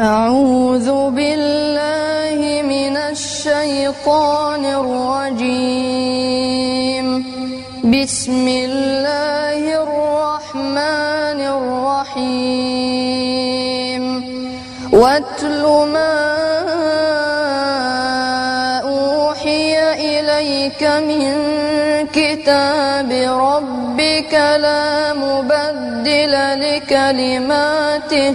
أعوذ بالله من الشيطان الرجيم. بسم الله الرحمن الرحيم. واتل ما أوحي إليك من كتاب ربك لا مبدل لكلماته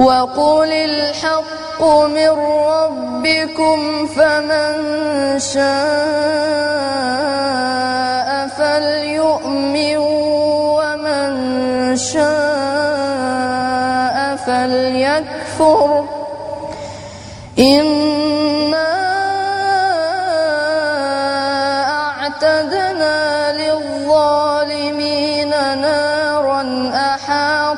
وقل الحق من ربكم فمن شاء فليؤمن ومن شاء فليكفر إنا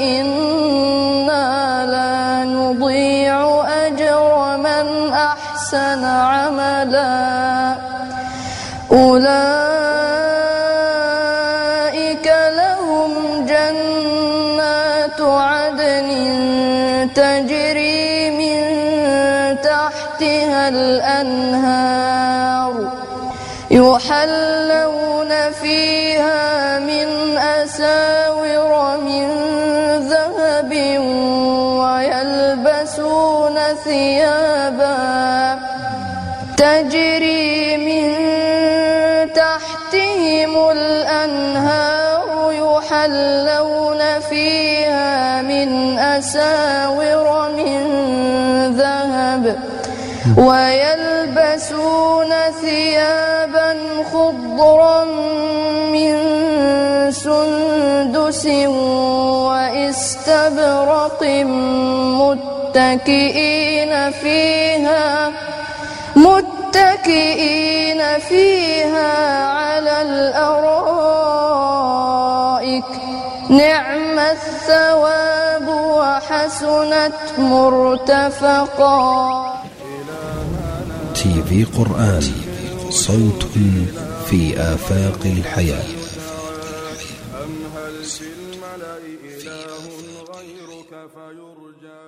إنا لا نضيع أجر من أحسن عملا. أولئك لهم جنات عدن تجري من تحتها الأنهار. يحلون فيها ويلبسون ثيابا تجري من تحتهم الأنهار يحلون فيها من أساور من ذهب ويلبسون ثيابا خضرا من سندس وإستبرق متكئين فيها متكئين فيها على الأرائك. نعم الثواب وحسنت مرتفقا. تي في قرآن صوت في آفاق الحياة. أم هل في الملأ إله غيرك فيرجى؟